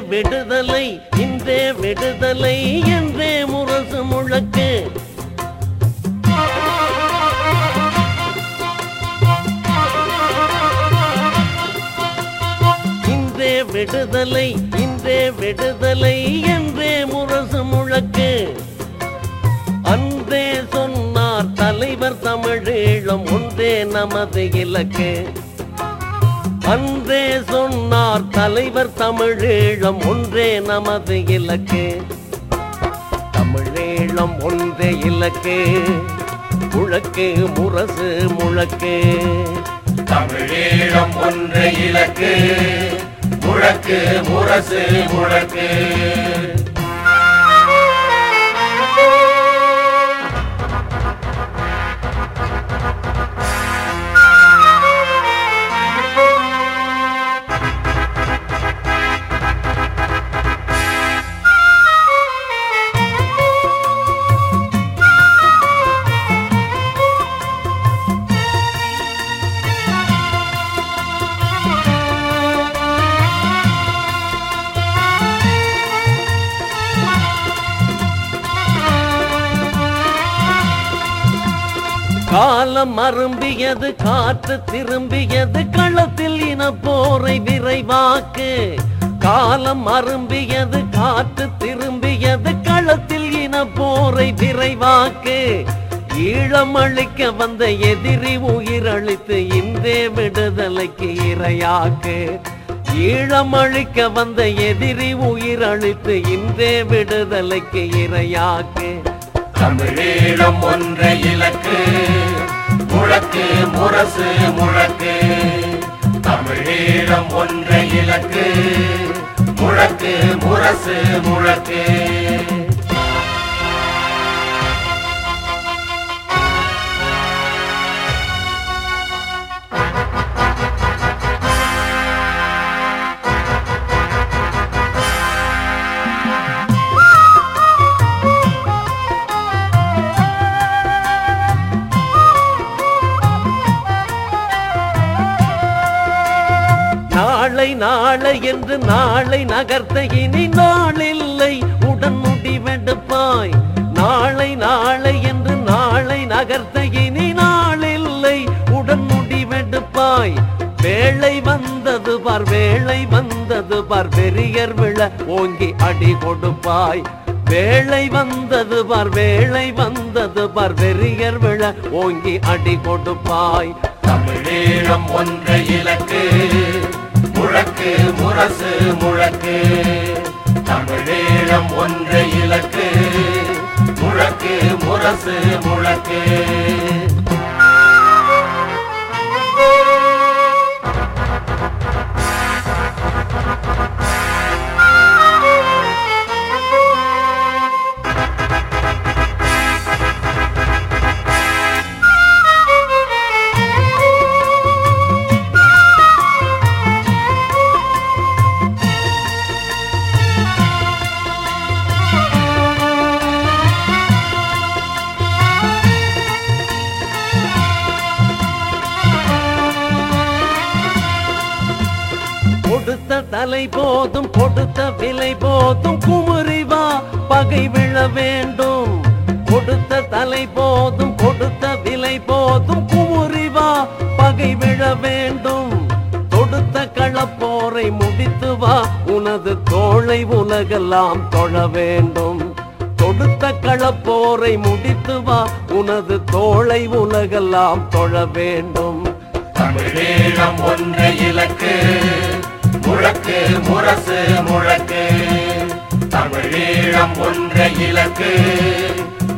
விடுதலை இன்றே விடுதலை என்றே முரசு முழக்கு. இன்றே விடுதலை இன்றே விடுதலை என்றே முரசு முழக்கு. அன்றே சொன்னார் தலைவர் தமிழீழம் ஒன்றே நமது இலக்கு. அன்றே சொன்னார் தலைவர் தமிழீழம் ஒன்றே நமது இலக்கு. தமிழீழம் ஒன்றே இலக்கு. முழக்கு முரசு முழக்கு. தமிழீழம் ஒன்று இலக்கு. முழக்கு முரசு முழக்கு. காலம் அரும்பியது காற்று திரும்பியது களத்தில் இன போரை விரைவாக்கு. காலம் அரும்பியது காற்று திரும்பியது களத்தில் இன போரை விரைவாக்கு. ஈழம் அழிக்க வந்த எதிரி உயிரழித்து இன்றே விடுதலைக்கு இரையாக்கு. ஈழம் அழிக்க வந்த எதிரி உயிரழித்து இன்றே விடுதலைக்கு இரையாக்கு. தமிழீழம் ஒன்றை இலக்கு முரசு முழக்கு. தமிழீழம் ஒன்று இலக்கு. முழக்கு முரசு முழக்கு. நாளை என்று நாளை நகர்த்த இனி நாளில்லை உடன் முடிவெடுப்பாய். நாளை நாளை என்று நாளை நகர்த்த இனி நாளில்லை உடன் முடிவெடுப்பாய். வேளை வந்தது பார் வேளை வந்தது பார் பெரியர் விழ ஓங்கி அடி கொடுப்பாய். வேளை வந்தது பார் வேளை வந்தது பார் பெரியர் விழ ஓங்கி அடி கொடுப்பாய். தமிழீழம் ஒன்று இலக்கு. முழக்கு முரசு முழக்கு. தமிழீழம் ஒன்று இலக்கு. முழக்கு முரசு முழக்கு. கொடுத்த தலை போதும் கொடுத்த விலை போதும். குமுறிவா பகை விழ வேண்டும். கொடுத்த தலை போதும் கொடுத்த விலை போதும். குமுறிவா பகை விழ வேண்டும். தொடுத்த களப்போரை முடித்து வா உனது தோளை உலகெல்லாம் தொழ வேண்டும். தொடுத்த களப்போரை முடித்து வா உனது தோளை உலகெல்லாம் தொழ வேண்டும். தமிழீழம் ஒன்று இலக்கு. முழக்கு முரசு முழக்கு. தமிழீழம் ஒன்றை இலக்கு.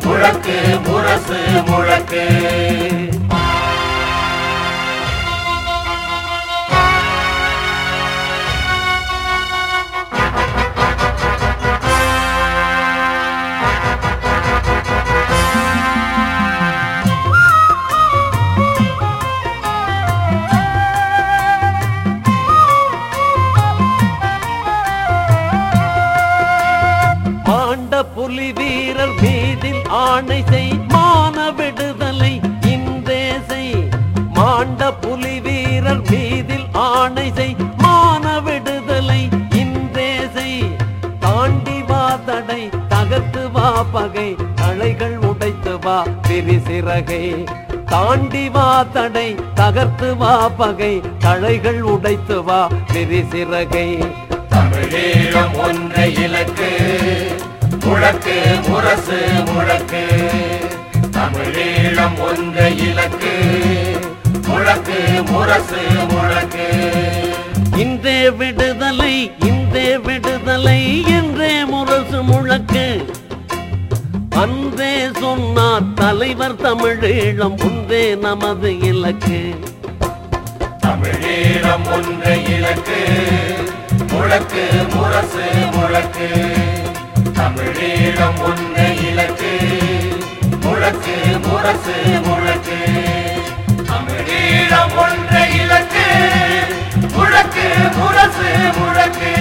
முழக்கு முரசு முழக்கு. புலி வீரர் மீதில் ஆணை செய் மான விடுதலை இந்தேசை மாண்ட புலி வீரர் மீதில் ஆணை செய் மான விடுதலை இந்தேசை தாண்டி வா தடை தகர்த்து வா பகை தலைகள் உடைத்து வா விரிசிறகை தாண்டி வா தடை தகர்த்து வா பகை தலைகள் உடைத்து வா விரிசிறகை தமிழீழம் ஒன்றை இலக்கு முழக்கு முரசு முழக்கு தமிழீழம் ஒன்று இலக்கு. முழக்கு முரசு முழக்கு இந்த விடுதலை இந்த விடுதலை என்றே முரசு முழக்கு. அன்றே சொன்னார் தலைவர் தமிழீழம் உந்தே நமது இலக்கு. தமிழீழம் ஒன்று இலக்கு. முழக்கு முரசு முழக்கு தமிழீழம் ஒன்றை இலக்கு முழக்கு முரசு முழக்கு. தமிழீழம் ஒன்றை இலக்கு முழக்கு முரசு முழக்கு.